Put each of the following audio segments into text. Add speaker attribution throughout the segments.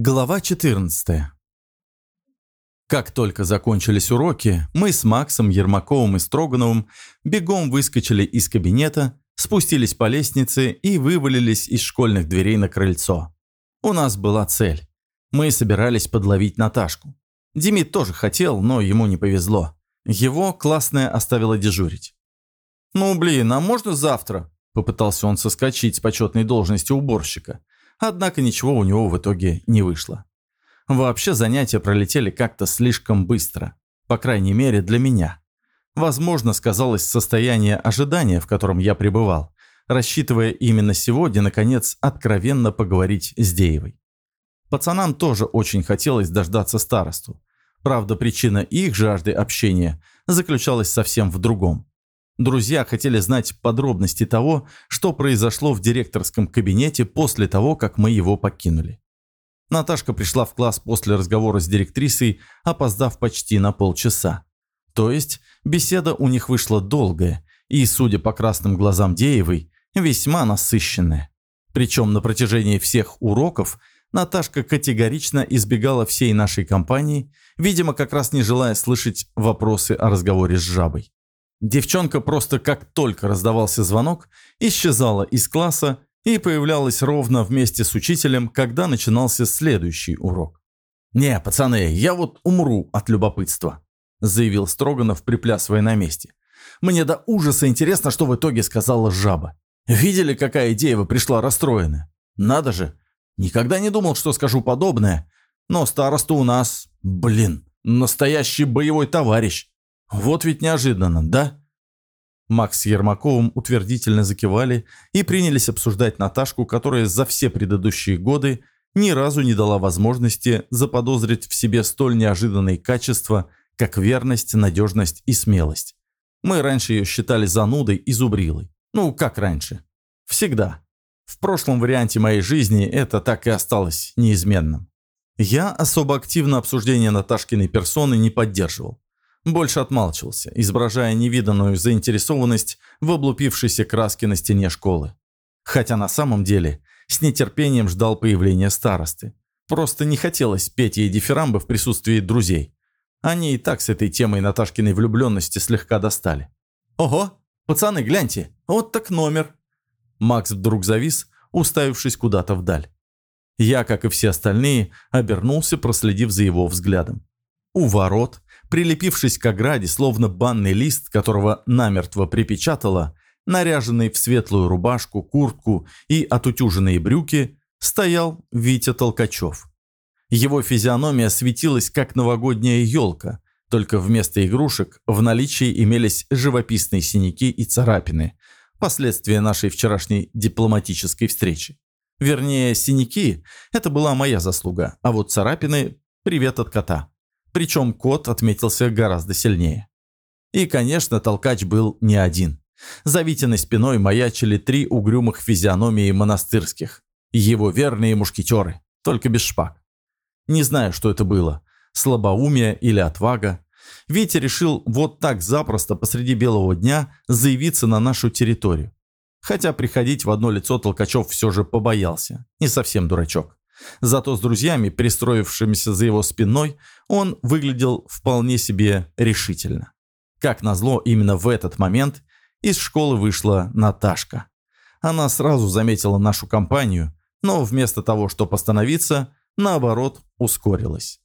Speaker 1: Глава 14 Как только закончились уроки, мы с Максом, Ермаковым и Строгановым бегом выскочили из кабинета, спустились по лестнице и вывалились из школьных дверей на крыльцо. У нас была цель. Мы собирались подловить Наташку. Демид тоже хотел, но ему не повезло. Его классная оставила дежурить. «Ну, блин, а можно завтра?» Попытался он соскочить с почетной должности уборщика. Однако ничего у него в итоге не вышло. Вообще занятия пролетели как-то слишком быстро. По крайней мере, для меня. Возможно, сказалось состояние ожидания, в котором я пребывал, рассчитывая именно сегодня, наконец, откровенно поговорить с Деевой. Пацанам тоже очень хотелось дождаться старосту. Правда, причина их жажды общения заключалась совсем в другом. Друзья хотели знать подробности того, что произошло в директорском кабинете после того, как мы его покинули. Наташка пришла в класс после разговора с директрисой, опоздав почти на полчаса. То есть беседа у них вышла долгая и, судя по красным глазам Деевой, весьма насыщенная. Причем на протяжении всех уроков Наташка категорично избегала всей нашей компании, видимо, как раз не желая слышать вопросы о разговоре с жабой. Девчонка просто как только раздавался звонок, исчезала из класса и появлялась ровно вместе с учителем, когда начинался следующий урок. «Не, пацаны, я вот умру от любопытства», – заявил Строганов, приплясывая на месте. «Мне до ужаса интересно, что в итоге сказала жаба. Видели, какая идея вы пришла расстроенная? Надо же, никогда не думал, что скажу подобное, но староста у нас, блин, настоящий боевой товарищ. Вот ведь неожиданно, да? Макс с Ермаковым утвердительно закивали и принялись обсуждать Наташку, которая за все предыдущие годы ни разу не дала возможности заподозрить в себе столь неожиданные качества, как верность, надежность и смелость. Мы раньше ее считали занудой и зубрилой. Ну, как раньше. Всегда. В прошлом варианте моей жизни это так и осталось неизменным. Я особо активно обсуждение Наташкиной персоны не поддерживал. Больше отмалчивался, изображая невиданную заинтересованность в облупившейся краске на стене школы. Хотя на самом деле с нетерпением ждал появления старосты. Просто не хотелось петь ей дифирамбы в присутствии друзей. Они и так с этой темой Наташкиной влюбленности слегка достали. «Ого! Пацаны, гляньте! Вот так номер!» Макс вдруг завис, уставившись куда-то вдаль. Я, как и все остальные, обернулся, проследив за его взглядом. У ворот прилепившись к ограде, словно банный лист, которого намертво припечатало, наряженный в светлую рубашку, куртку и отутюженные брюки, стоял Витя Толкачев. Его физиономия светилась, как новогодняя елка, только вместо игрушек в наличии имелись живописные синяки и царапины, последствия нашей вчерашней дипломатической встречи. Вернее, синяки – это была моя заслуга, а вот царапины – привет от кота. Причем кот отметился гораздо сильнее. И, конечно, толкач был не один. За Витиной спиной маячили три угрюмых физиономии монастырских. Его верные мушкетеры, только без шпаг. Не знаю, что это было. Слабоумие или отвага. Витя решил вот так запросто посреди белого дня заявиться на нашу территорию. Хотя приходить в одно лицо Толкачев все же побоялся. Не совсем дурачок. Зато с друзьями, пристроившимися за его спиной, он выглядел вполне себе решительно. Как назло, именно в этот момент из школы вышла Наташка. Она сразу заметила нашу компанию, но вместо того, чтобы остановиться, наоборот, ускорилась.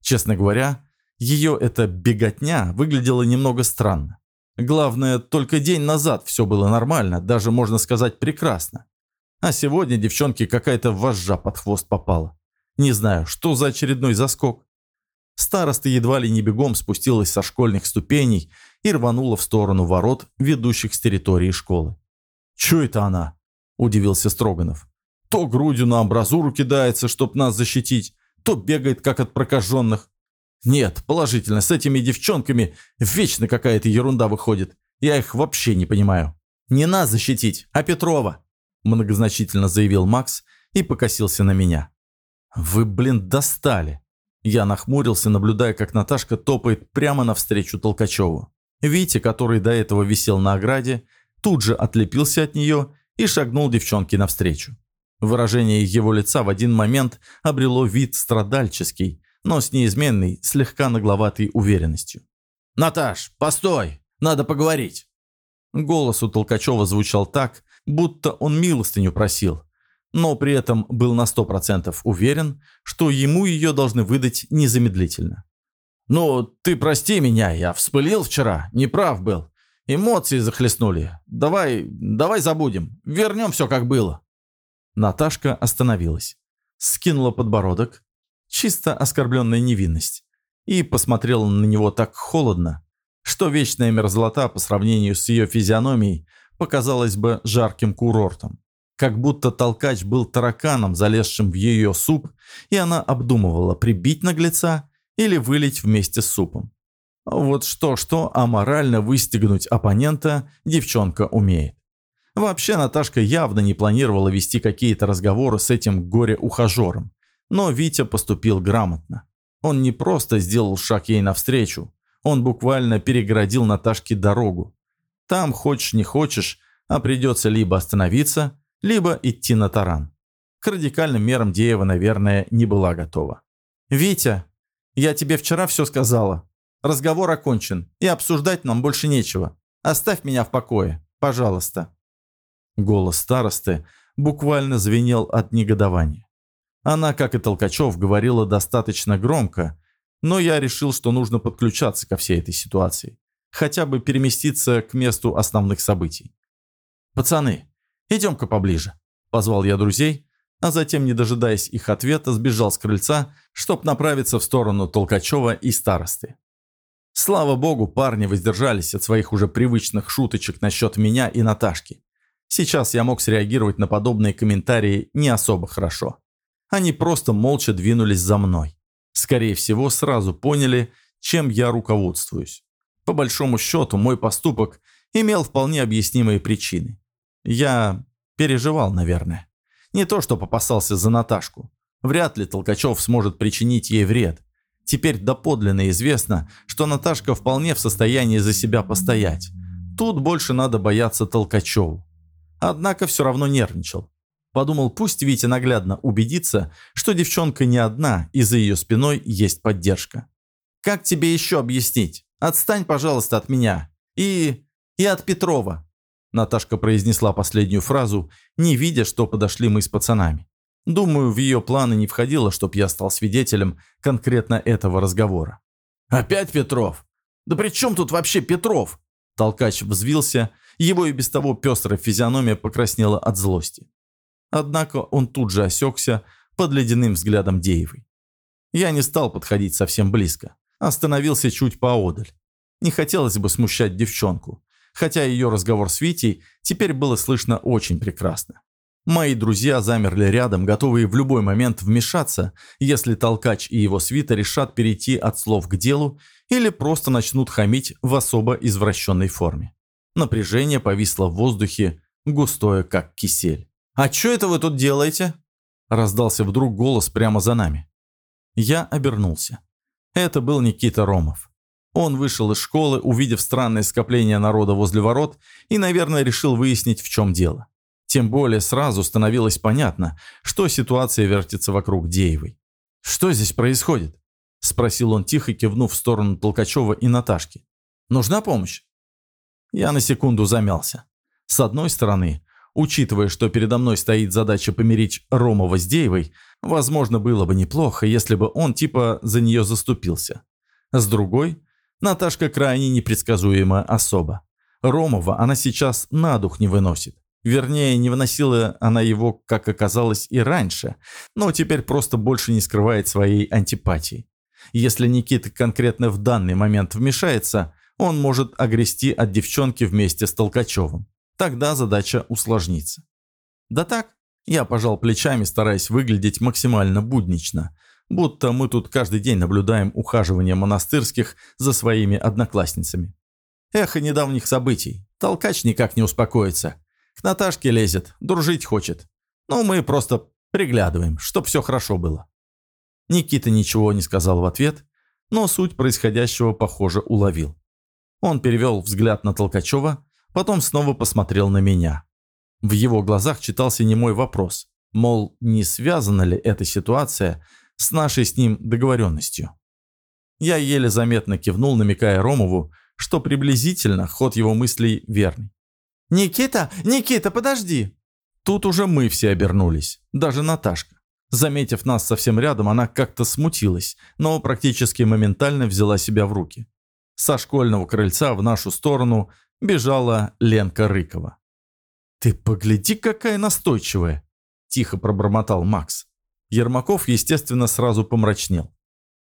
Speaker 1: Честно говоря, ее эта беготня выглядела немного странно. Главное, только день назад все было нормально, даже можно сказать прекрасно. А сегодня девчонке какая-то вожжа под хвост попала. Не знаю, что за очередной заскок. Староста едва ли не бегом спустилась со школьных ступеней и рванула в сторону ворот, ведущих с территории школы. «Чё это она?» – удивился Строганов. «То грудью на амбразуру кидается, чтоб нас защитить, то бегает, как от прокаженных. Нет, положительно, с этими девчонками вечно какая-то ерунда выходит. Я их вообще не понимаю. Не нас защитить, а Петрова многозначительно заявил Макс и покосился на меня. «Вы, блин, достали!» Я нахмурился, наблюдая, как Наташка топает прямо навстречу Толкачеву. Витя, который до этого висел на ограде, тут же отлепился от нее и шагнул девчонке навстречу. Выражение его лица в один момент обрело вид страдальческий, но с неизменной, слегка нагловатой уверенностью. «Наташ, постой! Надо поговорить!» Голос у Толкачева звучал так, будто он милостыню просил, но при этом был на сто процентов уверен, что ему ее должны выдать незамедлительно. «Ну, ты прости меня, я вспылил вчера, неправ был. Эмоции захлестнули. Давай, давай забудем, вернем все как было». Наташка остановилась, скинула подбородок, чисто оскорбленная невинность, и посмотрела на него так холодно, что вечная мерзлота по сравнению с ее физиономией показалась бы жарким курортом. Как будто толкач был тараканом, залезшим в ее суп, и она обдумывала, прибить наглеца или вылить вместе с супом. Вот что-что, а морально выстегнуть оппонента девчонка умеет. Вообще Наташка явно не планировала вести какие-то разговоры с этим горе-ухажером. Но Витя поступил грамотно. Он не просто сделал шаг ей навстречу, он буквально перегородил Наташке дорогу. Там, хочешь не хочешь, а придется либо остановиться, либо идти на таран. К радикальным мерам Деева, наверное, не была готова. «Витя, я тебе вчера все сказала. Разговор окончен, и обсуждать нам больше нечего. Оставь меня в покое, пожалуйста». Голос старосты буквально звенел от негодования. Она, как и Толкачев, говорила достаточно громко, но я решил, что нужно подключаться ко всей этой ситуации. Хотя бы переместиться к месту основных событий. «Пацаны, идем-ка поближе», – позвал я друзей, а затем, не дожидаясь их ответа, сбежал с крыльца, чтоб направиться в сторону Толкачева и старосты. Слава богу, парни воздержались от своих уже привычных шуточек насчет меня и Наташки. Сейчас я мог среагировать на подобные комментарии не особо хорошо. Они просто молча двинулись за мной. Скорее всего, сразу поняли, чем я руководствуюсь. По большому счету, мой поступок имел вполне объяснимые причины. Я переживал, наверное. Не то, что попасался за Наташку. Вряд ли Толкачев сможет причинить ей вред. Теперь доподлинно известно, что Наташка вполне в состоянии за себя постоять. Тут больше надо бояться Толкачеву. Однако все равно нервничал. Подумал, пусть Витя наглядно убедится, что девчонка не одна, и за ее спиной есть поддержка. «Как тебе еще объяснить? Отстань, пожалуйста, от меня. И... и от Петрова». Наташка произнесла последнюю фразу, не видя, что подошли мы с пацанами. Думаю, в ее планы не входило, чтоб я стал свидетелем конкретно этого разговора. «Опять Петров? Да при чем тут вообще Петров?» Толкач взвился, его и без того пестрая физиономия покраснела от злости. Однако он тут же осекся под ледяным взглядом Деевой. Я не стал подходить совсем близко, остановился чуть поодаль. Не хотелось бы смущать девчонку, хотя ее разговор с Витей теперь было слышно очень прекрасно. Мои друзья замерли рядом, готовые в любой момент вмешаться, если толкач и его свита решат перейти от слов к делу или просто начнут хамить в особо извращенной форме. Напряжение повисло в воздухе, густое как кисель. «А что это вы тут делаете?» Раздался вдруг голос прямо за нами. Я обернулся. Это был Никита Ромов. Он вышел из школы, увидев странное скопление народа возле ворот, и, наверное, решил выяснить, в чем дело. Тем более сразу становилось понятно, что ситуация вертится вокруг Деевой. «Что здесь происходит?» – спросил он тихо, кивнув в сторону Толкачева и Наташки. «Нужна помощь?» Я на секунду замялся. С одной стороны, Учитывая, что передо мной стоит задача помирить Ромова с Деевой, возможно, было бы неплохо, если бы он типа за нее заступился. С другой, Наташка крайне непредсказуемая особа. Ромова она сейчас на дух не выносит. Вернее, не выносила она его, как оказалось, и раньше, но теперь просто больше не скрывает своей антипатии. Если Никита конкретно в данный момент вмешается, он может огрести от девчонки вместе с Толкачевым. Тогда задача усложнится. Да так, я пожал плечами, стараясь выглядеть максимально буднично, будто мы тут каждый день наблюдаем ухаживание монастырских за своими одноклассницами. Эхо недавних событий. Толкач никак не успокоится. К Наташке лезет, дружить хочет. Но мы просто приглядываем, чтоб все хорошо было. Никита ничего не сказал в ответ, но суть происходящего, похоже, уловил. Он перевел взгляд на Толкачева, Потом снова посмотрел на меня. В его глазах читался немой вопрос. Мол, не связана ли эта ситуация с нашей с ним договоренностью. Я еле заметно кивнул, намекая Ромову, что приблизительно ход его мыслей верный. «Никита! Никита, подожди!» Тут уже мы все обернулись, даже Наташка. Заметив нас совсем рядом, она как-то смутилась, но практически моментально взяла себя в руки. Со школьного крыльца в нашу сторону бежала Ленка Рыкова. «Ты погляди, какая настойчивая!» – тихо пробормотал Макс. Ермаков, естественно, сразу помрачнел.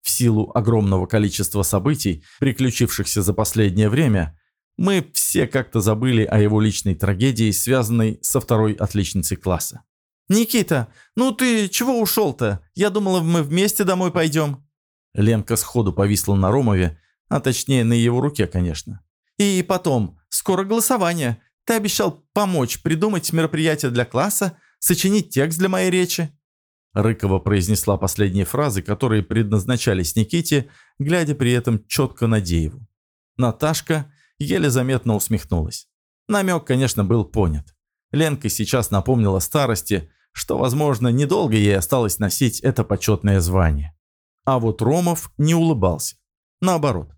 Speaker 1: В силу огромного количества событий, приключившихся за последнее время, мы все как-то забыли о его личной трагедии, связанной со второй отличницей класса. «Никита, ну ты чего ушел-то? Я думала, мы вместе домой пойдем». Ленка сходу повисла на Ромове, а точнее на его руке, конечно. «И потом, скоро голосование. Ты обещал помочь придумать мероприятие для класса, сочинить текст для моей речи». Рыкова произнесла последние фразы, которые предназначались Никите, глядя при этом четко на Дееву. Наташка еле заметно усмехнулась. Намек, конечно, был понят. Ленка сейчас напомнила старости, что, возможно, недолго ей осталось носить это почетное звание. А вот Ромов не улыбался. Наоборот.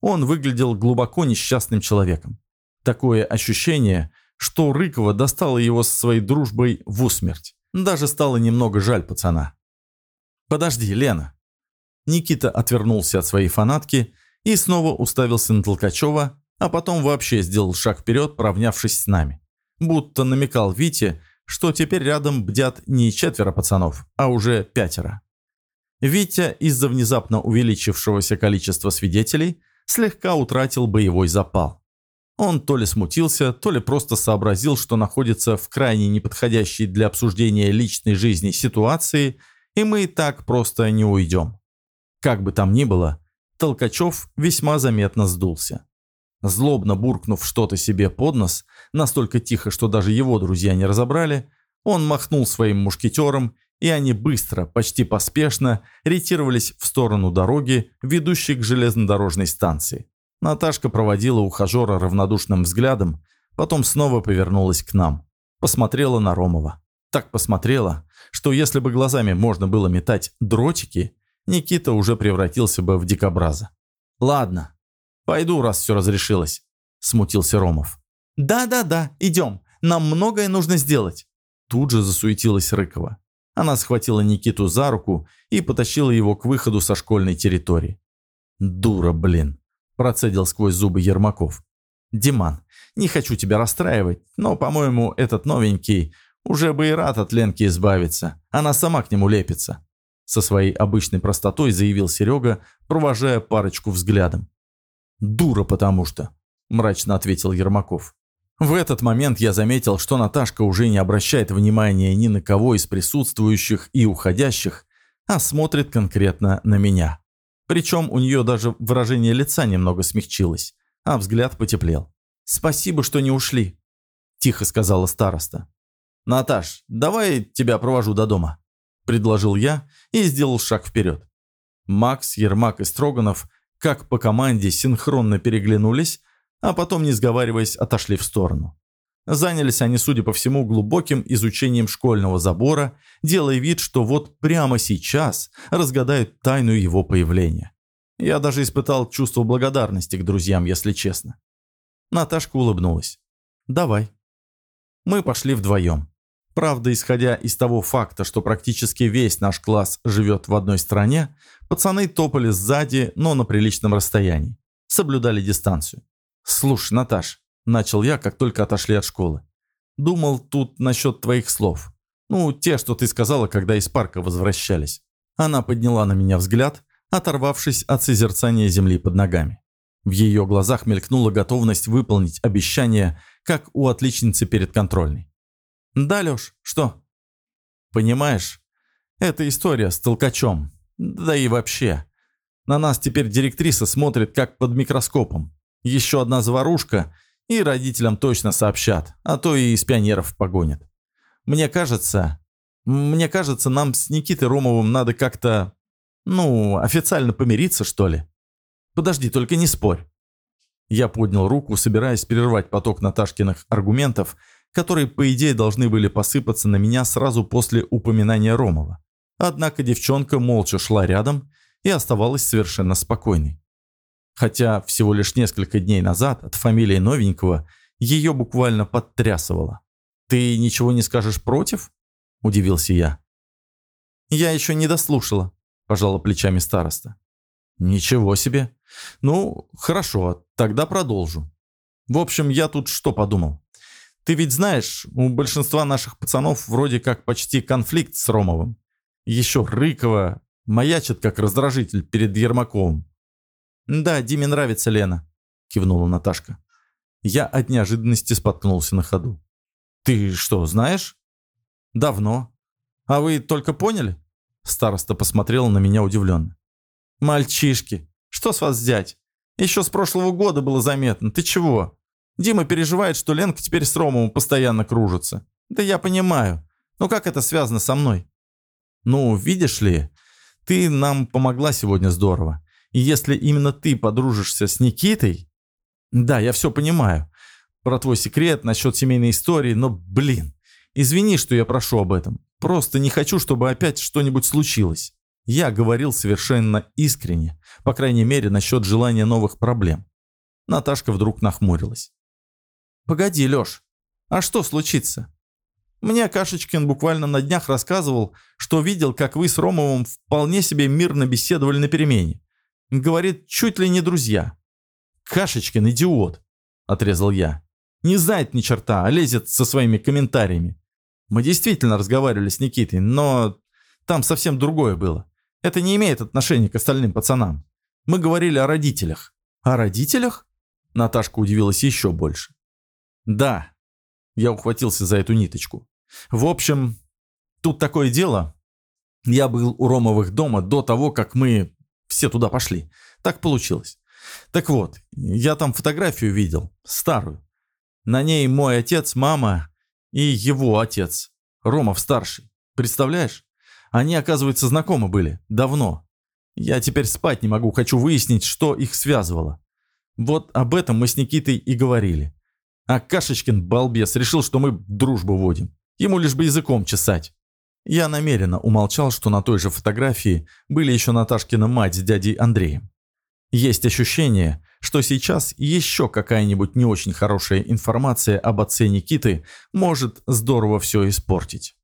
Speaker 1: Он выглядел глубоко несчастным человеком. Такое ощущение, что Рыкова достала его со своей дружбой в усмерть. Даже стало немного жаль пацана. «Подожди, Лена». Никита отвернулся от своей фанатки и снова уставился на Толкачева, а потом вообще сделал шаг вперед, поравнявшись с нами. Будто намекал Вите, что теперь рядом бдят не четверо пацанов, а уже пятеро. Витя из-за внезапно увеличившегося количества свидетелей слегка утратил боевой запал. Он то ли смутился, то ли просто сообразил, что находится в крайне неподходящей для обсуждения личной жизни ситуации, и мы и так просто не уйдем. Как бы там ни было, Толкачев весьма заметно сдулся. Злобно буркнув что-то себе под нос, настолько тихо, что даже его друзья не разобрали, он махнул своим мушкетером, и они быстро, почти поспешно ретировались в сторону дороги, ведущей к железнодорожной станции. Наташка проводила ухажера равнодушным взглядом, потом снова повернулась к нам. Посмотрела на Ромова. Так посмотрела, что если бы глазами можно было метать дротики, Никита уже превратился бы в дикобраза. «Ладно, пойду, раз все разрешилось», – смутился Ромов. «Да-да-да, идем, нам многое нужно сделать». Тут же засуетилась Рыкова. Она схватила Никиту за руку и потащила его к выходу со школьной территории. «Дура, блин!» Процедил сквозь зубы Ермаков. «Диман, не хочу тебя расстраивать, но, по-моему, этот новенький уже бы и рад от Ленки избавиться. Она сама к нему лепится». Со своей обычной простотой заявил Серега, провожая парочку взглядом. «Дура потому что», – мрачно ответил Ермаков. В этот момент я заметил, что Наташка уже не обращает внимания ни на кого из присутствующих и уходящих, а смотрит конкретно на меня. Причем у нее даже выражение лица немного смягчилось, а взгляд потеплел. «Спасибо, что не ушли», – тихо сказала староста. «Наташ, давай тебя провожу до дома», – предложил я и сделал шаг вперед. Макс, Ермак и Строганов, как по команде, синхронно переглянулись, а потом, не сговариваясь, отошли в сторону. Занялись они, судя по всему, глубоким изучением школьного забора, делая вид, что вот прямо сейчас разгадают тайну его появления. Я даже испытал чувство благодарности к друзьям, если честно. Наташка улыбнулась. «Давай». Мы пошли вдвоем. Правда, исходя из того факта, что практически весь наш класс живет в одной стране, пацаны топали сзади, но на приличном расстоянии. Соблюдали дистанцию. «Слушай, Наташ, Начал я, как только отошли от школы. Думал тут насчет твоих слов. Ну, те, что ты сказала, когда из парка возвращались. Она подняла на меня взгляд, оторвавшись от созерцания земли под ногами. В ее глазах мелькнула готовность выполнить обещание, как у отличницы перед контрольной. «Да, Леш, что?» «Понимаешь, это история с толкачом. Да и вообще. На нас теперь директриса смотрит как под микроскопом. Еще одна заварушка, и родителям точно сообщат, а то и из пионеров погонят. Мне кажется, мне кажется, нам с Никитой Ромовым надо как-то, ну, официально помириться, что ли. Подожди, только не спорь. Я поднял руку, собираясь перервать поток Наташкиных аргументов, которые, по идее, должны были посыпаться на меня сразу после упоминания Ромова. Однако девчонка молча шла рядом и оставалась совершенно спокойной. Хотя всего лишь несколько дней назад от фамилии новенького ее буквально подтрясывало. «Ты ничего не скажешь против?» – удивился я. «Я еще не дослушала», – пожала плечами староста. «Ничего себе. Ну, хорошо, тогда продолжу. В общем, я тут что подумал. Ты ведь знаешь, у большинства наших пацанов вроде как почти конфликт с Ромовым. Еще Рыкова маячит как раздражитель перед Ермаковым. «Да, Диме нравится Лена», — кивнула Наташка. Я от неожиданности споткнулся на ходу. «Ты что, знаешь?» «Давно. А вы только поняли?» Староста посмотрела на меня удивленно. «Мальчишки, что с вас взять? Еще с прошлого года было заметно. Ты чего? Дима переживает, что Ленка теперь с Ромовым постоянно кружится. Да я понимаю. Но как это связано со мной? Ну, видишь ли, ты нам помогла сегодня здорово. И если именно ты подружишься с Никитой... Да, я все понимаю. Про твой секрет насчет семейной истории, но, блин, извини, что я прошу об этом. Просто не хочу, чтобы опять что-нибудь случилось. Я говорил совершенно искренне, по крайней мере, насчет желания новых проблем. Наташка вдруг нахмурилась. «Погоди, Лёш, а что случится? Мне Кашечкин буквально на днях рассказывал, что видел, как вы с Ромовым вполне себе мирно беседовали на перемене. Говорит, чуть ли не друзья. Кашечкин идиот, отрезал я. Не знает ни черта, а лезет со своими комментариями. Мы действительно разговаривали с Никитой, но там совсем другое было. Это не имеет отношения к остальным пацанам. Мы говорили о родителях. О родителях? Наташка удивилась еще больше. Да, я ухватился за эту ниточку. В общем, тут такое дело. Я был у Ромовых дома до того, как мы все туда пошли. Так получилось. Так вот, я там фотографию видел, старую. На ней мой отец, мама и его отец, Ромов старший. Представляешь? Они, оказывается, знакомы были. Давно. Я теперь спать не могу, хочу выяснить, что их связывало. Вот об этом мы с Никитой и говорили. А Кашечкин, балбес, решил, что мы дружбу водим. Ему лишь бы языком чесать. Я намеренно умолчал, что на той же фотографии были еще Наташкина мать с дядей Андреем. Есть ощущение, что сейчас еще какая-нибудь не очень хорошая информация об отце Никиты может здорово все испортить.